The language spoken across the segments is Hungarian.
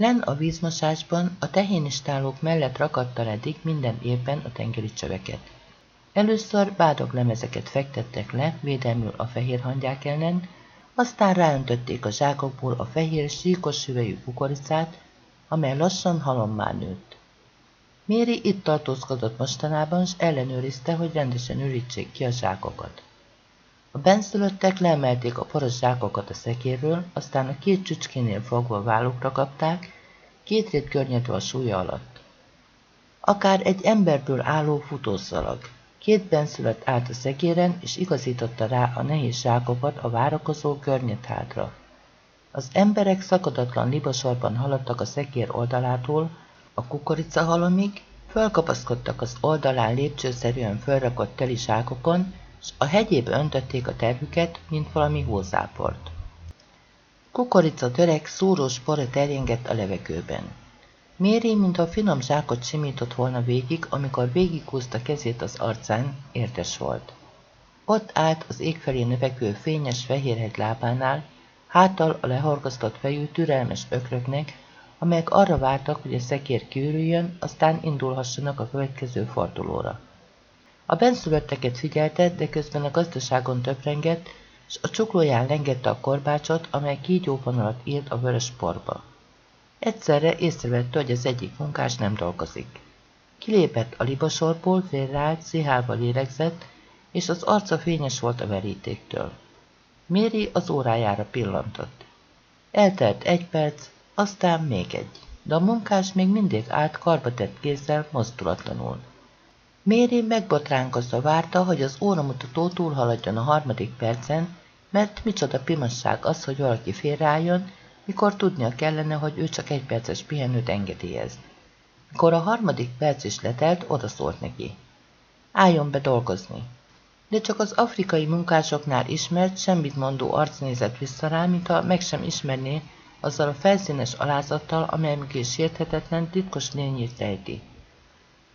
Len a vízmosásban a tehénistálók mellett rakattal eddig minden évben a tengeri csöveket. Először bádog lemezeket fektettek le védelmül a fehér hangyák ellen, aztán ráöntötték a zsákokból a fehér, síkos süvejű kukoricát, amely lassan halommá nőtt. Méri itt tartózkodott mostanában, s ellenőrizte, hogy rendesen ürítsék ki a zsákokat. A benszülöttek leemelték a poros zsákokat a szekérről, aztán a két csücskénél fogva vállukra kapták, két rét környedve a súlya alatt. Akár egy emberből álló futószalag. Két benszülött állt a szekéren, és igazította rá a nehéz zsákokat a várakozó hátra. Az emberek szakadatlan libasorban haladtak a szekér oldalától, a kukoricahalomig, fölkapaszkodtak az oldalán lépcsőszerűen fölrakott teli zsákokon, a hegyébe öntötték a tervüket, mint valami hózáport. Kukorica törek szúrós pora terjengett a levegőben. Méri, mintha finom zsákot simított volna végig, amikor végighúzta kezét az arcán, értes volt. Ott állt az ég felé növekvő fényes fehérhegy lábánál, háttal a lehorgasztott fejű türelmes ökröknek, amelyek arra vártak, hogy a szekér kiürüljön, aztán indulhassanak a következő fordulóra. A benszülötteket figyelte, de közben a gazdaságon töprengett, és a csuklóján lengette a korbácsot, amely kígyóvonalat írt a vörös porba. Egyszerre észrevette, hogy az egyik munkás nem dolgozik. Kilépett a libasorból, félreállt, szihálva lélegzett, és az arca fényes volt a verítéktől. Méri az órájára pillantott. Eltelt egy perc, aztán még egy, de a munkás még mindig állt karbatett kézzel, mozdulatlanul. Méri megbotránkozva várta, hogy az óramutató túlhaladjon a harmadik percen, mert micsoda pimasság az, hogy valaki félreálljon, mikor tudnia kellene, hogy ő csak egy perces pihenőt engedélyez. Mikor a harmadik perc is letelt, odaszólt neki. Álljon be dolgozni. De csak az afrikai munkásoknál ismert, semmit mondó arc nézett vissza rá, mintha meg sem ismerné azzal a felszínes alázattal, amely mögé sérthetetlen, titkos lényét rejti.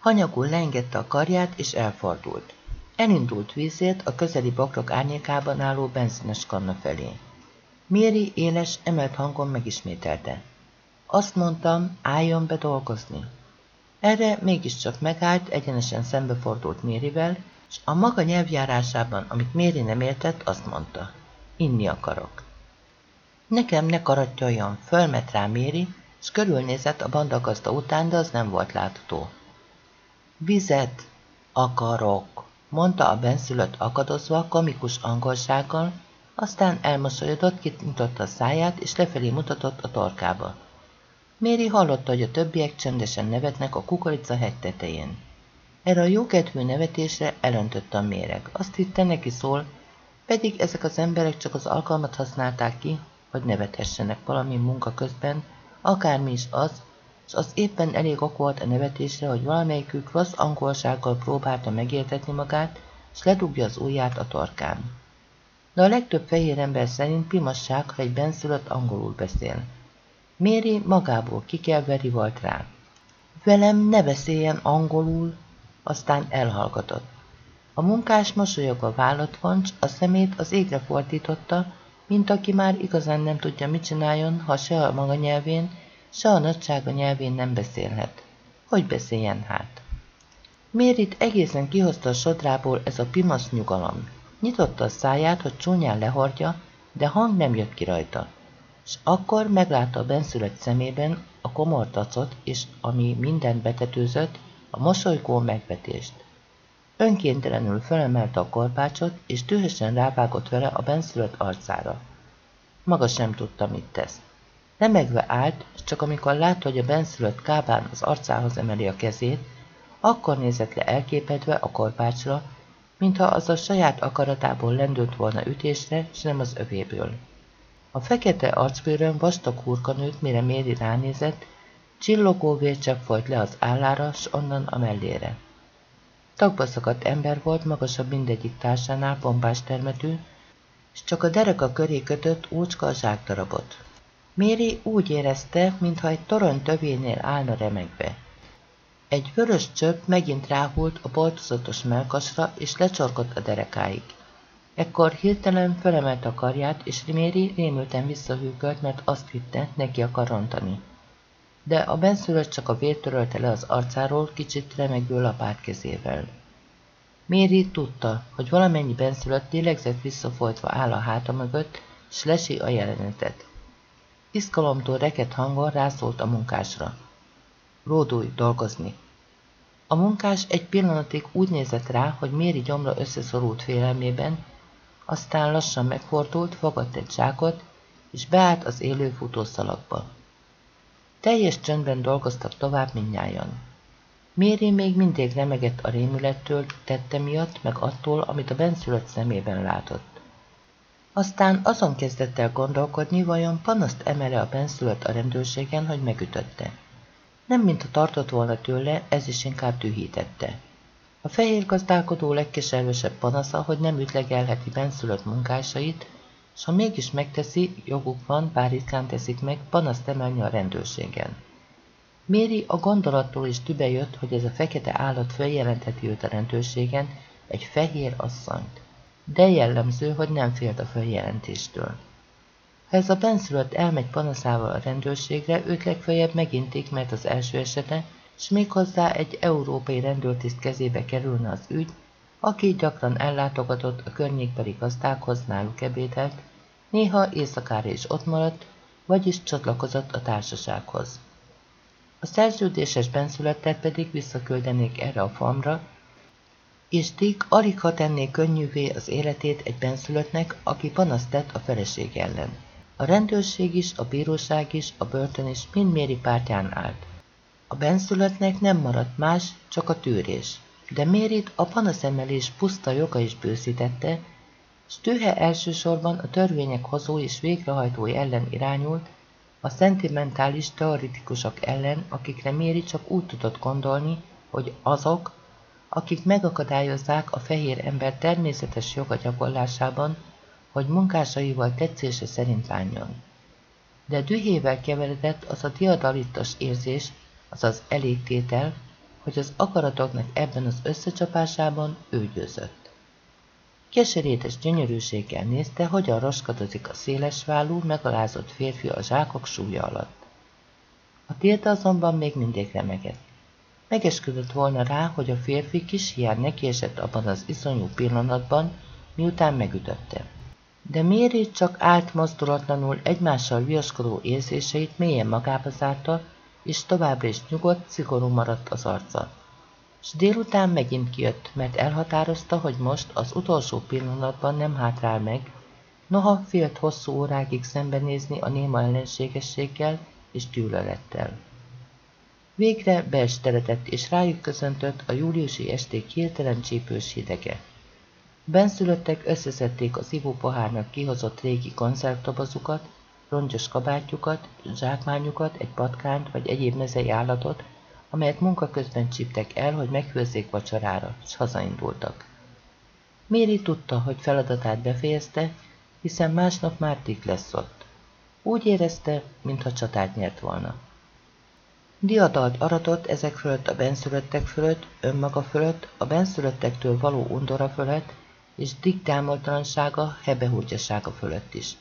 Hanyagul lengette a karját, és elfordult. Elindult vízért a közeli bokrok árnyékában álló benzines kanna felé. Méri éles, emelt hangon megismételte. Azt mondtam, álljon be dolgozni. Erre mégiscsak megállt, egyenesen szembefordult Mérivel, és a maga nyelvjárásában, amit Méri nem értett, azt mondta. Inni akarok. Nekem ne karattyoljon, fölmet rá Méri, és körülnézett a bandagazda után, de az nem volt látható. Vizet akarok, mondta a benszülött akadozva komikus angolsággal, aztán elmosolyodott, kinyitotta a száját, és lefelé mutatott a torkába. Méri hallotta, hogy a többiek csendesen nevetnek a kukorica hegy tetején. Erre a jókedvű nevetésre elöntött a méreg. Azt hitte, neki szól, pedig ezek az emberek csak az alkalmat használták ki, hogy nevethessenek valami munka közben, akármi is az, és az éppen elég ok volt a nevetésre, hogy valamelyikük rossz angolsággal próbálta megértetni magát, és ledugja az ujját a torkán. De a legtöbb fehér ember szerint pimasság, ha egy benszülött angolul beszél. Méri magából kikelveri volt rá. Velem ne beszéljen angolul, aztán elhallgatott. A munkás mosolyogva vállat voncs, a szemét az égre fordította, mint aki már igazán nem tudja, mit csináljon, ha se a maga nyelvén, se a nagysága nyelvén nem beszélhet. Hogy beszéljen hát? Mérit egészen kihozta a sodrából ez a pimasz nyugalom. Nyitotta a száját, hogy csúnyán lehordja, de hang nem jött ki rajta. És akkor meglátta a benszülött szemében a komor tacot, és ami mindent betetőzött, a mosolygó megvetést. Önkéntelenül felemelte a korbácsot, és dühösen rávágott vele a benszülött arcára. Maga sem tudta, mit tesz. Remegve állt, csak amikor látta, hogy a benszülött kábán az arcához emeli a kezét, akkor nézett le elképedve a korbácsra, mintha az a saját akaratából lendült volna ütésre, s nem az övéből. A fekete arcbőrön vastag hurka nőtt, mire Méri ránézett, csillogó vércsepp folyt le az állára, s onnan a mellére. Tagba szakadt ember volt, magasabb mindegyik társánál, bombás termetű, és csak a dereka köré kötött úcska a zsákdarabot. Méri úgy érezte, mintha egy torony tövénél állna remegve. Egy vörös csöpp megint ráhult a boltozatos melkasra, és lecsorgott a derekáig. Ekkor hirtelen felemelt a karját, és Méri rémülten visszahűkölt, mert azt hitte, neki akar rontani. de a benszülött csak a vért törölte le az arcáról kicsit remegő lapát kezével. Méri tudta, hogy valamennyi benszülött lélegzett visszafolytva áll a háta mögött, s lesi a jelenetet. Iszkalomtól reket hangon rászólt a munkásra. Ródulj dolgozni! A munkás egy pillanatig úgy nézett rá, hogy Méri gyomra összeszorult félelmében, aztán lassan megfordult, fogadt egy zsákot, és beállt az élő futószalagba. Teljes csöndben dolgoztak tovább mindnyájan. Méri még mindig remegett a rémülettől, tette miatt, meg attól, amit a benszülött szemében látott. Aztán azon kezdett el gondolkodni, vajon panaszt emele a benszülött a rendőrségen, hogy megütötte. Nem mintha tartott volna tőle, ez is inkább dühítette. A fehér gazdálkodó legkeservesebb panasza, hogy nem ütlegelheti benszülött munkásait, s ha mégis megteszi, joguk van, bár ritkán teszik meg, panaszt emelni a rendőrségen. Méri a gondolattól is tübe jött, hogy ez a fekete állat feljelentheti őt a rendőrségen, egy fehér asszonyt. De jellemző, hogy nem félt a feljelentéstől. Ha ez a benszülött elmegy panaszával a rendőrségre, őt legfeljebb megintik, mert az első esete, s méghozzá egy európai rendőrtiszt kezébe kerülne az ügy, aki gyakran ellátogatott a környékbeli gazdákhoz, náluk ebédelt, néha éjszakára is ott maradt, vagyis csatlakozott a társasághoz. A szerződéses benszülettet pedig visszaküldenék erre a farmra, és Dick alig ha tenné könnyűvé az életét egy benszülöttnek, aki panaszt tett a feleség ellen. A rendőrség is, a bíróság is, a börtön is mind Méri pártján állt. A benszülöttnek nem maradt más, csak a tűrés. De Mérit a panaszemelés puszta joga is bőszítette, s tühe elsősorban a törvények hozó és végrehajtói ellen irányult, a szentimentális teoretikusok ellen, akikre Méri csak úgy tudott gondolni, hogy azok, akik megakadályozzák a fehér ember természetes joga gyakorlásában, hogy munkásaival tetszése szerint bánjon. De dühével keveredett az a diadalittas érzés, azaz elégtétel, hogy az akaratoknak ebben az összecsapásában ő győzött. Keserétes gyönyörűséggel nézte, hogyan roskadozik a széles vállú, megalázott férfi a zsákok súlya alatt. A tilta azonban még mindig remegett. Megesküdött volna rá, hogy a férfi kis hiány nekiesett abban az iszonyú pillanatban, miután megütötte. De Méri csak állt mozdulatlanul egymással viaskodó érzéseit mélyen magába zárta, és továbbra is nyugodt, szigorú maradt az arca. S délután megint kijött, mert elhatározta, hogy most az utolsó pillanatban nem hátrál meg, noha félt hosszú órákig szembenézni a néma ellenségességgel és gyűlölettel. Végre beesteletett és rájuk köszöntött a júliusi esték hirtelen csípős hidege. Benszülöttek összeszedték az ivópohárnak kihozott régi konzervtobozukat, rongyos kabátjukat, zsákmányukat, egy patkányt vagy egyéb mezei állatot, amelyet munka közben csíptek el, hogy meghőzzék vacsorára, s hazaindultak. Méri tudta, hogy feladatát befejezte, hiszen másnap már Dick lesz ott. Úgy érezte, mintha csatát nyert volna. Diadalt aratott ezek fölött a benszülöttek fölött, önmaga fölött, a benszülöttektől való undora fölött, és Dick támoltalansága, hebehúgyasága fölött is.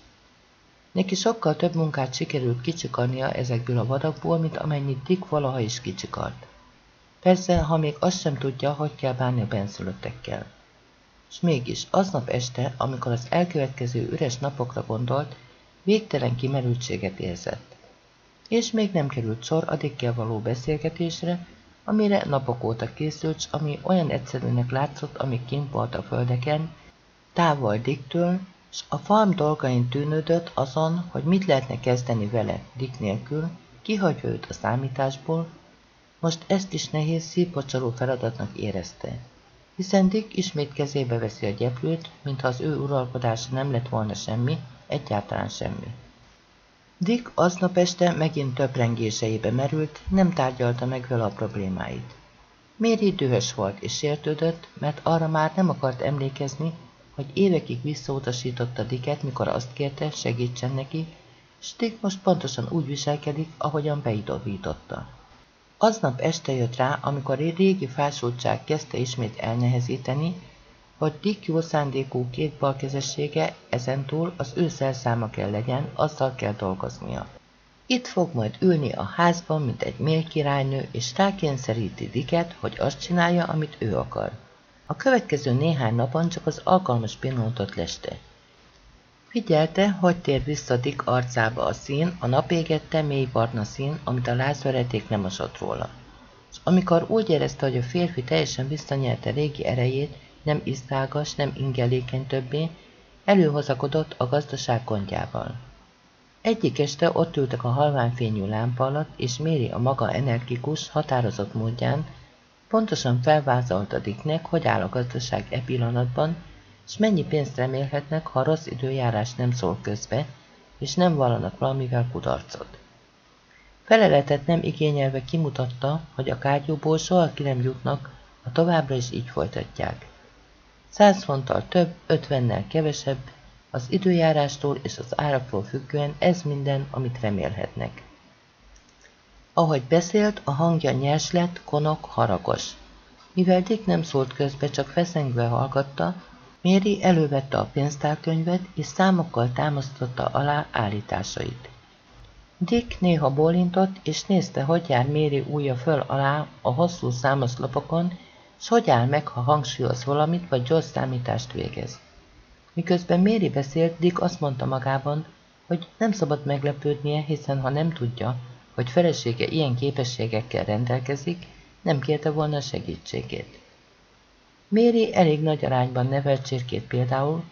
Neki sokkal több munkát sikerült kicsikarnia ezekből a vadakból, mint amennyit Dick valaha is kicsikart. Persze, ha még azt sem tudja, hogy kell bánni a benszülöttekkel. S mégis, aznap este, amikor az elkövetkező üres napokra gondolt, végtelen kimerültséget érzett. És még nem került sor a Dickkel való beszélgetésre, amire napok óta készült, ami olyan egyszerűnek látszott, amíg kint volt a földeken, távol Dicktől, s a farm dolgain tűnődött azon, hogy mit lehetne kezdeni vele, Dick nélkül, kihagyva őt a számításból, most ezt is nehéz szívpocsaró feladatnak érezte. Hiszen Dick ismét kezébe veszi a gyeplőt, mintha az ő uralkodása nem lett volna semmi, egyáltalán semmi. Dick aznap este megint töprengéseibe merült, nem tárgyalta meg vele a problémáit. Méri dühös volt és sértődött, mert arra már nem akart emlékezni, hogy évekig visszautasította Dicket, mikor azt kérte, segítsen neki, s Dick most pontosan úgy viselkedik, ahogyan beidobította. Aznap este jött rá, amikor egy régi fásultság kezdte ismét elnehezíteni, hogy Dick jó szándékú két balkezessége ezentúl az ő szerszáma kell legyen, azzal kell dolgoznia. Itt fog majd ülni a házban, mint egy mélkirálynő, és rákényszeríti Dicket, hogy azt csinálja, amit ő akar. A következő néhány napon csak az alkalmas pillanatot leste. Figyelte, hogy tér vissza Dick arcába a szín, a napégette mély barna szín, amit a lázvereték nem mosott róla. És amikor úgy érezte, hogy a férfi teljesen visszanyerte régi erejét, nem isztágas, nem ingelékeny többé, előhozakodott a gazdaság kontjával. Egyik este ott ültek a halványfényű lámpa alatt, és Méri a maga energikus, határozott módján pontosan felvázolta Dicknek, hogy áll a gazdaság e pillanatban, és mennyi pénzt remélhetnek, ha rossz időjárás nem szól közbe, és nem vallanak valamivel kudarcot. Feleletet nem igényelve kimutatta, hogy a kártyúból soha ki nem jutnak, ha továbbra is így folytatják. Száz fonttal több, ötvennel kevesebb, az időjárástól és az áraktól függően ez minden, amit remélhetnek. Ahogy beszélt, a hangja nyers lett, konok, haragos. Mivel Dick nem szólt közbe, csak feszengve hallgatta, Méri elővette a pénztárkönyvet, és számokkal támasztotta alá állításait. Dick néha bólintott, és nézte, hogy jár Méri újja föl alá a hosszú számoszlopokon, s hogy áll meg, ha hangsúlyoz valamit, vagy gyors számítást végez. Miközben Méri beszélt, Dick azt mondta magában, hogy nem szabad meglepődnie, hiszen ha nem tudja, hogy felesége ilyen képességekkel rendelkezik, nem kérte volna segítségét. Méri elég nagy arányban nevelt csirkét például,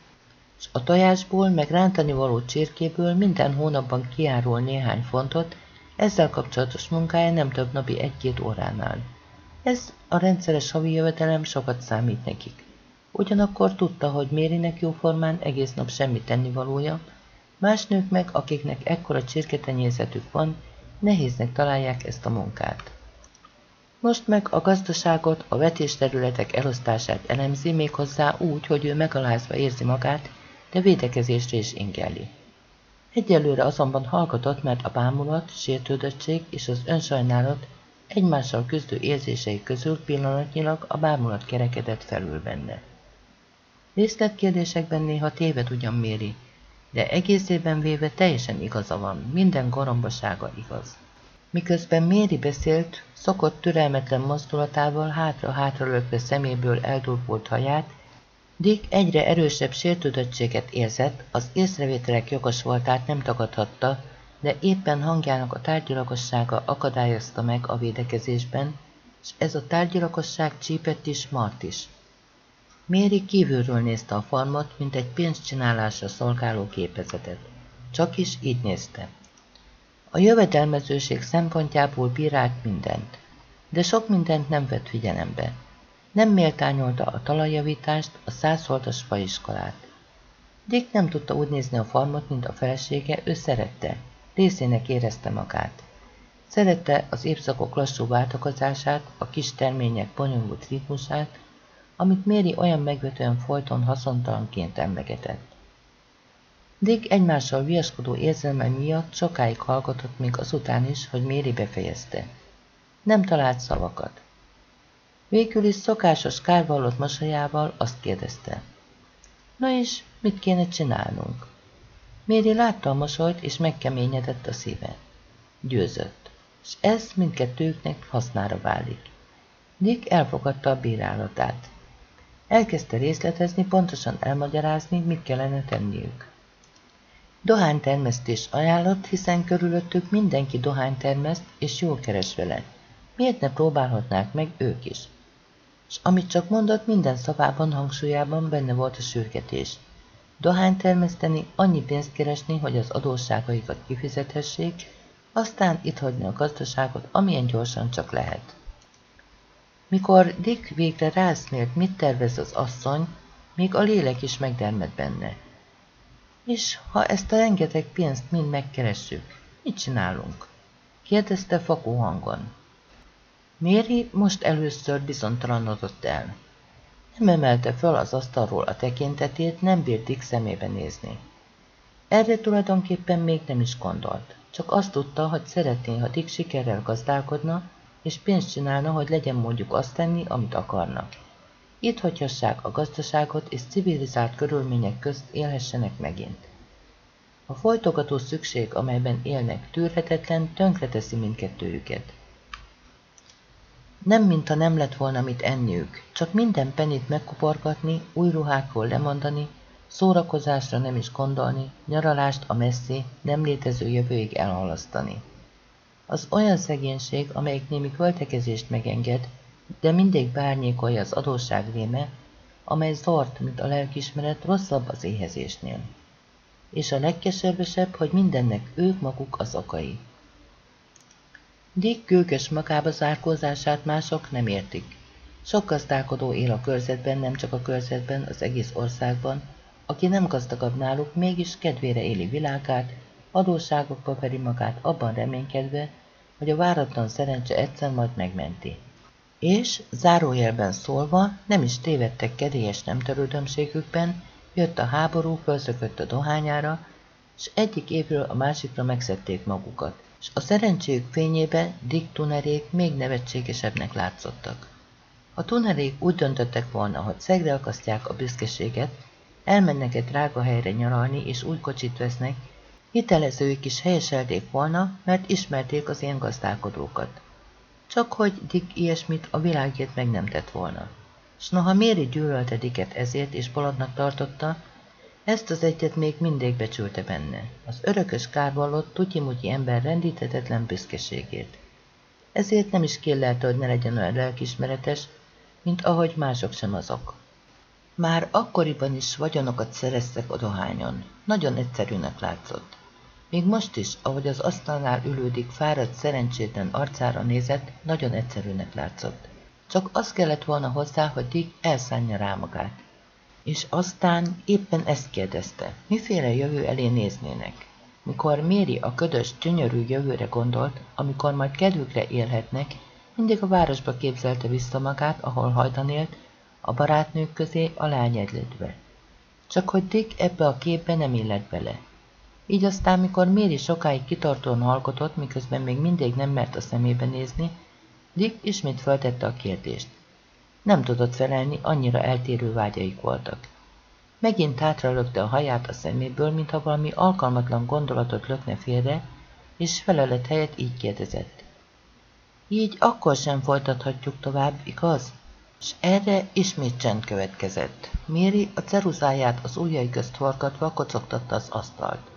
és a tojásból meg rántani való csirkéből minden hónapban kiárul néhány fontot, ezzel kapcsolatos munkája nem több napi egy-két óránál. Ez a rendszeres havi jövedelem sokat számít nekik. Ugyanakkor tudta, hogy Mérinek jóformán egész nap semmi tennivalója, más nők meg, akiknek ekkora csirketenyészetük van, nehéznek találják ezt a munkát. Most meg a gazdaságot, a vetésterületek elosztását elemzi méghozzá úgy, hogy ő megalázva érzi magát, de védekezésre is ingelli. Egyelőre azonban hallgatott, mert a bámulat, sértődöttség és az önsajnálat egymással küzdő érzései közül pillanatnyilag a bámulat kerekedett felül benne. Részletkérdésekben néha téved ugyan méri, de egészében véve teljesen igaza van, minden gorombasága igaz. Miközben Méri beszélt, szokott türelmetlen mozdulatával hátra-hátra lökve szeméből eldurvult haját, Dick egyre erősebb sértődöttséget érzett, az észrevételek jogos voltát nem tagadhatta, de éppen hangjának a tárgyilagossága akadályozta meg a védekezésben, és ez a tárgyilagosság csípett is, mart is. Méri kívülről nézte a farmot, mint egy pénzcsinálásra szolgáló képezetet. Csak is így nézte. A jövedelmezőség szempontjából bírált mindent, de sok mindent nem vett figyelembe. Nem méltányolta a talajjavítást, a százholtas faiskolát. Dick nem tudta úgy nézni a farmot, mint a felesége, ő szerette, részének érezte magát. Szerette az évszakok lassú váltakozását, a kis termények bonyolult ritmusát, amit Méri olyan megvetően folyton haszontalanként emlegetett. Dick egymással viaskodó érzelme miatt sokáig hallgatott még azután is, hogy Méri befejezte. Nem talált szavakat. Végül is szokásos kárvallott masajával azt kérdezte. Na és mit kéne csinálnunk? Méri látta a mosolyt, és megkeményedett a szíve. Győzött, és ez mindkettőknek hasznára válik. Dick elfogadta a bírálatát. Elkezdte részletezni, pontosan elmagyarázni, mit kellene tenniük. Dohánytermesztés ajánlott, hiszen körülöttük mindenki dohánytermeszt, és jól keres vele. Miért ne próbálhatnák meg ők is? És amit csak mondott, minden szavában, hangsúlyában benne volt a sürgetés. Dohány termeszteni, annyi pénzt keresni, hogy az adósságaikat kifizethessék, aztán itt hagyni a gazdaságot, amilyen gyorsan csak lehet. Mikor Dick végre rászmélt, mit tervez az asszony, még a lélek is megdermed benne. És ha ezt a rengeteg pénzt mind megkeressük, mit csinálunk? kérdezte fakó hangon. Méri most először bizonytalanodott el. Nem emelte föl az asztalról a tekintetét, nem bírt Dick szemébe nézni. Erre tulajdonképpen még nem is gondolt, csak azt tudta, hogy szeretné, ha Dick sikerrel gazdálkodna, és pénzt csinálna, hogy legyen mondjuk azt tenni, amit akarnak. Itt hagyhassák a gazdaságot, és civilizált körülmények közt élhessenek megint. A folytogató szükség, amelyben élnek, tűrhetetlen, tönkreteszi mindkettőjüket. Nem, mintha nem lett volna mit enniük, csak minden penit megkuporgatni, új ruhákról lemondani, szórakozásra nem is gondolni, nyaralást a messzi, nem létező jövőig elhalasztani. Az olyan szegénység, amelyik némi költekezést megenged, de mindig bárnyékolja az adósság réme, amely zort, mint a lelkismeret, rosszabb az éhezésnél. És a legkeservesebb, hogy mindennek ők maguk az okai. Dick gőgös magába zárkózását mások nem értik. Sok gazdálkodó él a körzetben, nem csak a körzetben, az egész országban, aki nem gazdagabb náluk, mégis kedvére éli világát, adósságokba veri magát abban reménykedve, hogy a váratlan szerencse egyszer majd megmenti. És, zárójelben szólva, nem is tévedtek kedélyes nem törődömségükben, jött a háború, fölszökött a dohányára, és egyik évről a másikra megszedték magukat, és a szerencséjük fényébe Dick tunerék még nevetségesebbnek látszottak. A tunerék úgy döntöttek volna, hogy szegre akasztják a büszkeséget, elmennek egy drága helyre nyaralni, és új kocsit vesznek, hitelezőik is helyeselték volna, mert ismerték az ilyen gazdálkodókat. Csak hogy Dick ilyesmit a világért meg nem tett volna. S noha Méri gyűlölte Dicket ezért és bolondnak tartotta, ezt az egyet még mindig becsülte benne, az örökös kárvallott, tutyimutyi ember rendíthetetlen büszkeségét. Ezért nem is kérlelte, hogy ne legyen olyan lelkismeretes, mint ahogy mások sem azok. Már akkoriban is vagyonokat szereztek a dohányon. Nagyon egyszerűnek látszott. Még most is, ahogy az asztalnál ülődik fáradt, szerencsétlen arcára nézett, nagyon egyszerűnek látszott. Csak az kellett volna hozzá, hogy Dick elszánja rá magát. És aztán éppen ezt kérdezte, miféle jövő elé néznének. Mikor Méri a ködös, gyönyörű jövőre gondolt, amikor majd kedvükre élhetnek, mindig a városba képzelte vissza magát, ahol hajdan élt, a barátnők közé a lány egyledve. Csak hogy Dick ebbe a képbe nem illett bele. Így aztán, mikor Méri sokáig kitartóan hallgatott, miközben még mindig nem mert a szemébe nézni, Dick ismét feltette a kérdést. Nem tudott felelni, annyira eltérő vágyaik voltak. Megint lökte a haját a szeméből, mintha valami alkalmatlan gondolatot lökne félre, és felelet helyett így kérdezett. Így akkor sem folytathatjuk tovább, igaz? És erre ismét csend következett. Méri a ceruzáját az ujjai közt forgatva kocogtatta az asztalt.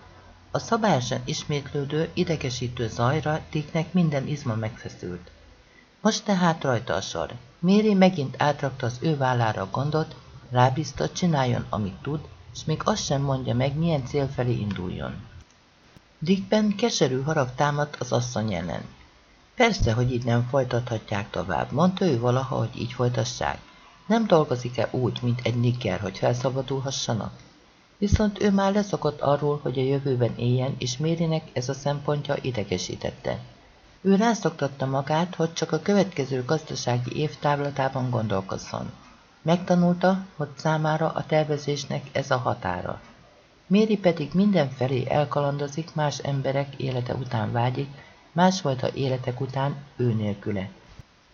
A szabályosan ismétlődő, idegesítő zajra Dicknek minden izma megfeszült. Most tehát rajta a sor. Méri megint átrakta az ő vállára a gondot, rábízta, csináljon, amit tud, és még azt sem mondja meg, milyen cél felé induljon. Dickben keserű harag támadt az asszony ellen. Persze, hogy így nem folytathatják tovább, mondta ő valaha, hogy így folytassák. Nem dolgozik-e úgy, mint egy nikker, hogy felszabadulhassanak? Viszont ő már leszokott arról, hogy a jövőben éljen, és Mérinek ez a szempontja idegesítette. Ő rászoktatta magát, hogy csak a következő gazdasági év távlatában gondolkozzon. Megtanulta, hogy számára a tervezésnek ez a határa. Méri pedig mindenfelé elkalandozik, más emberek élete után vágyik, másfajta életek után ő nélküle.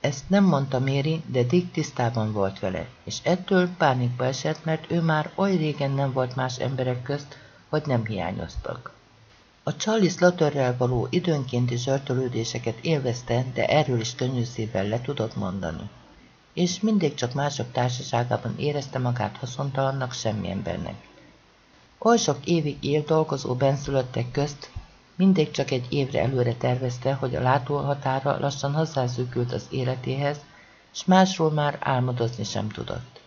Ezt nem mondta Méri, de Dick tisztában volt vele, és ettől pánikba esett, mert ő már oly régen nem volt más emberek közt, hogy nem hiányoztak. A Charlie Slaughterrel való időnkénti zsartolődéseket élvezte, de erről is könnyű szívvel le tudott mondani. És mindig csak mások társaságában érezte magát haszontalannak semmi embernek. Oly sok évig él dolgozó benszülöttek közt, mindig csak egy évre előre tervezte, hogy a látóhatára lassan hozzászűkült az életéhez, s másról már álmodozni sem tudott.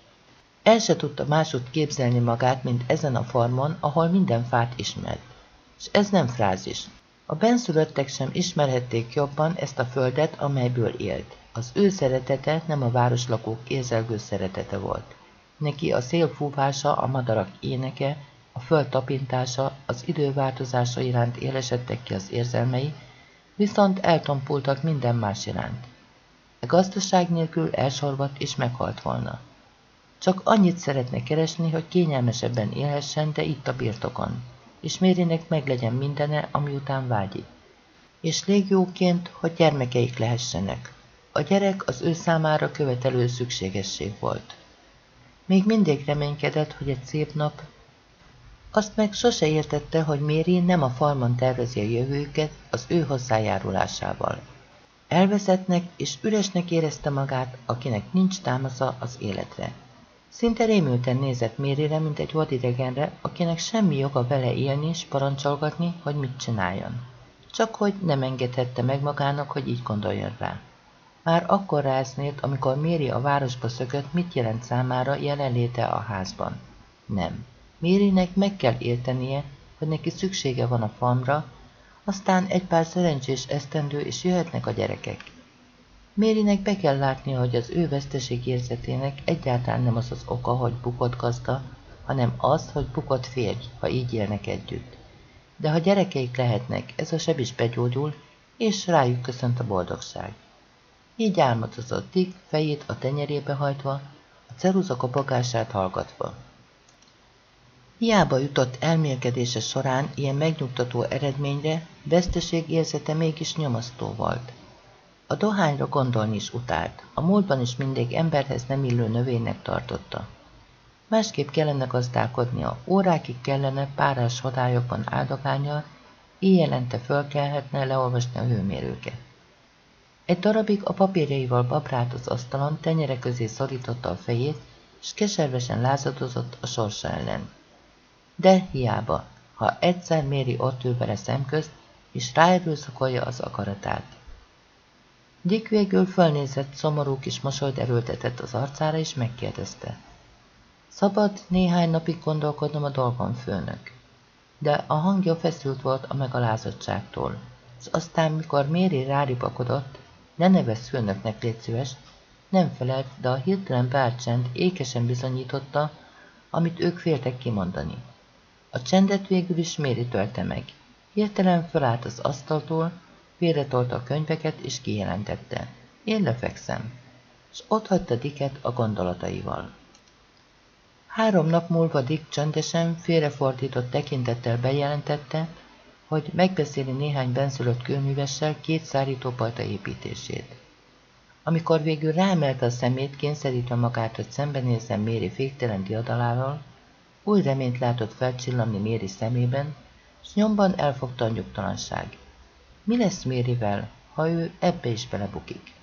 El se tudta másút képzelni magát, mint ezen a farmon, ahol minden fát ismert. És ez nem frázis. A benszülöttek sem ismerhették jobban ezt a földet, amelyből élt. Az ő szeretete nem a városlakók érzelgő szeretete volt. Neki a szél fúvása, a madarak éneke, a föld tapintása, az idő változása iránt élesedtek ki az érzelmei, viszont eltompultak minden más iránt. A gazdaság nélkül elsorvadt és meghalt volna. Csak annyit szeretne keresni, hogy kényelmesebben élhessen, de itt a birtokon, és Mérinek meglegyen mindene, ami után vágyik. És légjóként, hogy gyermekeik lehessenek. A gyerek az ő számára követelő szükségesség volt. Még mindig reménykedett, hogy egy szép nap Azt meg sose értette, hogy Méri nem a falman tervezi a jövőket az ő hozzájárulásával. Elvezetnek és üresnek érezte magát, akinek nincs támasza az életre. Szinte rémülten nézett Mérire, mint egy vadidegenre, akinek semmi joga vele élni és parancsolgatni, hogy mit csináljon. Csak hogy nem engedhette meg magának, hogy így gondoljon rá. Már akkor rásznélt, amikor Méri a városba szökött, mit jelent számára jelenléte a házban. Nem. Mérinek meg kell értenie, hogy neki szüksége van a farmra, aztán egy pár szerencsés esztendő, és jöhetnek a gyerekek. Mérinek be kell látnia, hogy az ő érzetének egyáltalán nem az az oka, hogy bukott gazda, hanem az, hogy bukott férj, ha így élnek együtt. De ha gyerekeik lehetnek, ez a seb is begyógyul, és rájuk köszönt a boldogság. Így álmodozott Dick, fejét a tenyerébe hajtva, a ceruza kopogását hallgatva. Hiába jutott elmélkedése során ilyen megnyugtató eredményre, érzete mégis nyomasztó volt. A dohányra gondolni is utált, a múltban is mindig emberhez nem illő növénynek tartotta. Másképp kellene gazdálkodnia, órákig kellene párás hadályokban áldogányjal, éjjelente fölkelhetne leolvasni a hőmérőket. Egy darabig a papírjaival babrált az asztalon, tenyere közé szorította a fejét, és keservesen lázadozott a sorsa ellen. De hiába, ha egyszer méri ott ül vele szemközt, és ráerőszakolja az akaratát. Dick végül fölnézett, szomorú kis mosolyt erőltetett az arcára, és megkérdezte. Szabad néhány napig gondolkodnom a dolgom, főnök. De a hangja feszült volt a megalázottságtól, és aztán, mikor Méri ráripakodott, ne nevez főnöknek, légy szíves, nem felelt, de a hirtelen bárcsend ékesen bizonyította, amit ők féltek kimondani. A csendet végül is Méri tölte meg. Hirtelen fölállt az asztaltól, félretolta a könyveket és kijelentette. Én lefekszem. És ott hagyta Dicket a gondolataival. Három nap múlva Dick csendesen, félrefordított tekintettel bejelentette, hogy megbeszéli néhány benszülött kőművessel két szárítópajta építését. Amikor végül ráemelte a szemét, kényszerítve magát, hogy szembenézzen Méri féktelen diadalával, új reményt látott felcsillanni Méri szemében, s nyomban elfogta a nyugtalanság. Mi lesz Mérivel, ha ő ebbe is belebukik?